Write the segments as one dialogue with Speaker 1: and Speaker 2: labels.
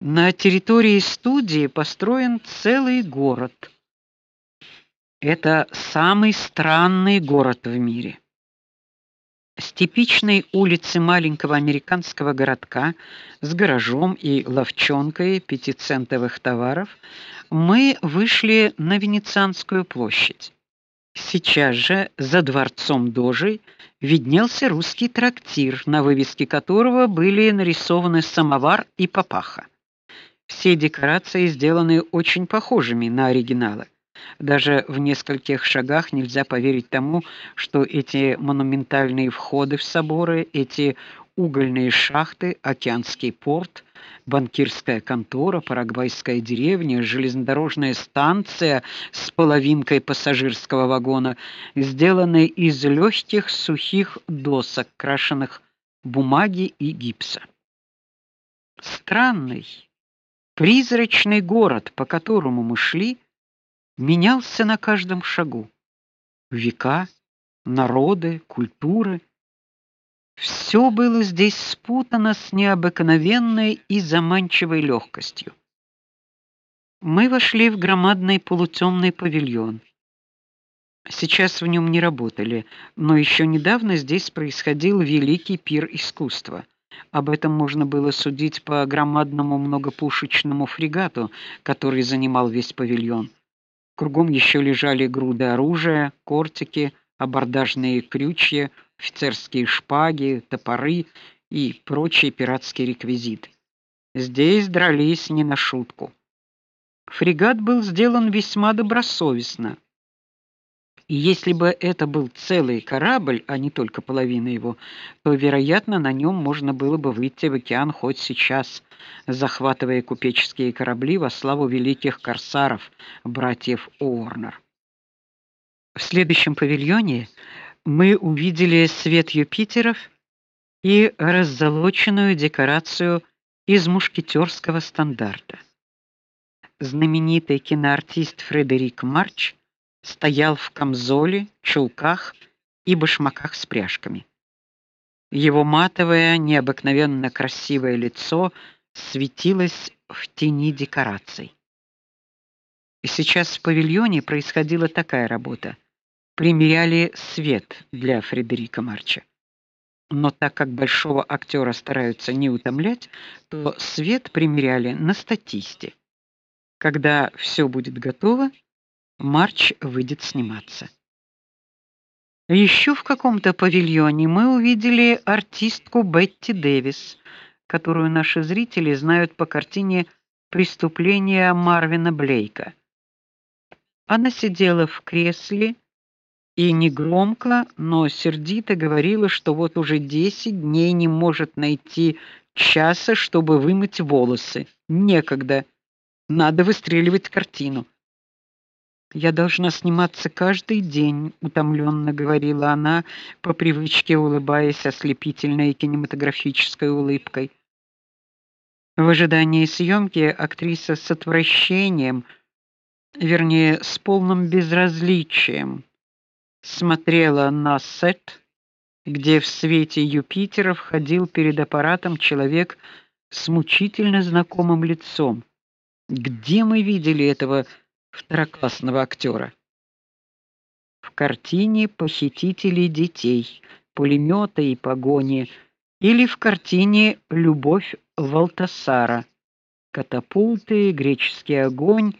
Speaker 1: На территории студии построен целый город. Это самый странный город в мире. С типичной улицы маленького американского городка с гаражом и лавчонкой пятицентовых товаров мы вышли на Венецианскую площадь. Сейчас же за дворцом Дожи виднелся русский трактир, на вывеске которого были нарисованы самовар и папаха. Все декорации сделаны очень похожими на оригиналы. Даже в нескольких шагах нельзя поверить тому, что эти монументальные входы в соборы, эти угольные шахты, океанский порт, банкирская контора, парагвайская деревня, железнодорожная станция с половинкой пассажирского вагона сделаны из легких сухих досок, крашенных бумаги и гипса. Странный, призрачный город, по которому мы шли, менялся на каждом шагу. Века, народы, культуры все было здесь спутано с необыкновенной и заманчивой легкостью. Мы вошли в громадный полутемный павильон. Сейчас в нем не работали, но еще недавно здесь происходил великий пир искусства. Об этом можно было судить по громадному многопушечному фрегату, который занимал весь павильон. Кругом еще лежали груды оружия, кортики, абордажные крючья, офицерские шпаги, топоры и прочий пиратский реквизит. Здесь дрались не на шутку. Фрегат был сделан весьма добросовестно. И если бы это был целый корабль, а не только половина его, то, вероятно, на нем можно было бы выйти в океан хоть сейчас, захватывая купеческие корабли во славу великих корсаров, братьев Уорнер. В следующем павильоне мы увидели свет Юпитеров и раззолоченную декорацию из мушкетерского стандарта. Знаменитый киноартист Фредерик Марч стоял в камзоле, чулках и башмаках с пряжками. Его матовое, необыкновенно красивое лицо светилось в тени декораций. И сейчас в павильоне происходила такая работа. Примеряли свет для Фредерика Марча. Но так как большого актера стараются не утомлять, то свет примеряли на статисте. Когда все будет готово, Марч выйдет сниматься. Еще в каком-то павильоне мы увидели артистку Бетти Дэвис, которую наши зрители знают по картине Преступление Марвина Блейка. Она сидела в кресле и негромко, но сердито говорила, что вот уже 10 дней не может найти часа, чтобы вымыть волосы. Некогда. Надо выстреливать картину. Я должна сниматься каждый день, утомленно говорила она, по привычке улыбаясь ослепительной кинематографической улыбкой. В ожидании съемки актриса с отвращением, вернее, с полным безразличием смотрела на сет, где в свете Юпитеров ходил перед аппаратом человек с мучительно знакомым лицом. Где мы видели этого второклассного актера. В картине Похитители детей, пулеметы и погони или в картине Любовь Валтасара, Катапульты, Греческий огонь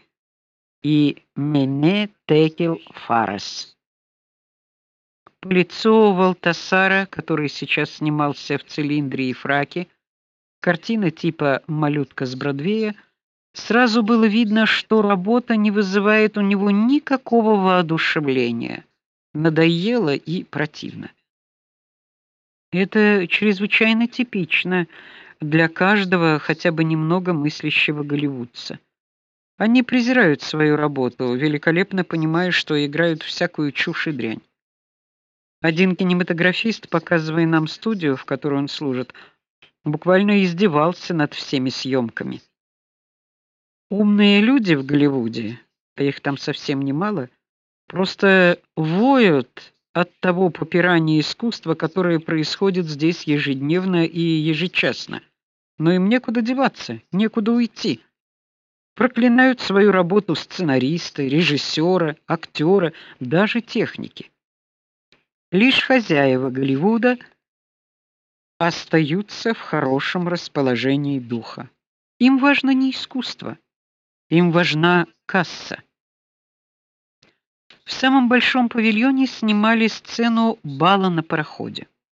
Speaker 1: и Мене Текел Фарес. По лицу Валтасара, который сейчас снимался в цилиндре и фраке, картина типа Малютка с Бродвея Сразу было видно, что работа не вызывает у него никакого воодушевления. Надоело и противно. Это чрезвычайно типично для каждого хотя бы немного мыслящего голливудца. Они презирают свою работу, великолепно понимая, что играют всякую чушь и дрянь. Один кинематографист, показывая нам студию, в которой он служит, буквально издевался над всеми съемками. Умные люди в Голливуде, а их там совсем немало, просто воют от того попирания искусства, которое происходит здесь ежедневно и ежечасно. но им некуда деваться, некуда уйти. Проклинают свою работу сценаристы, режиссеры, актеры, даже техники. Лишь хозяева Голливуда остаются в хорошем расположении духа. Им важно не искусство, им важна касса. В самом большом павильоне снимали сцену бала на пароходе.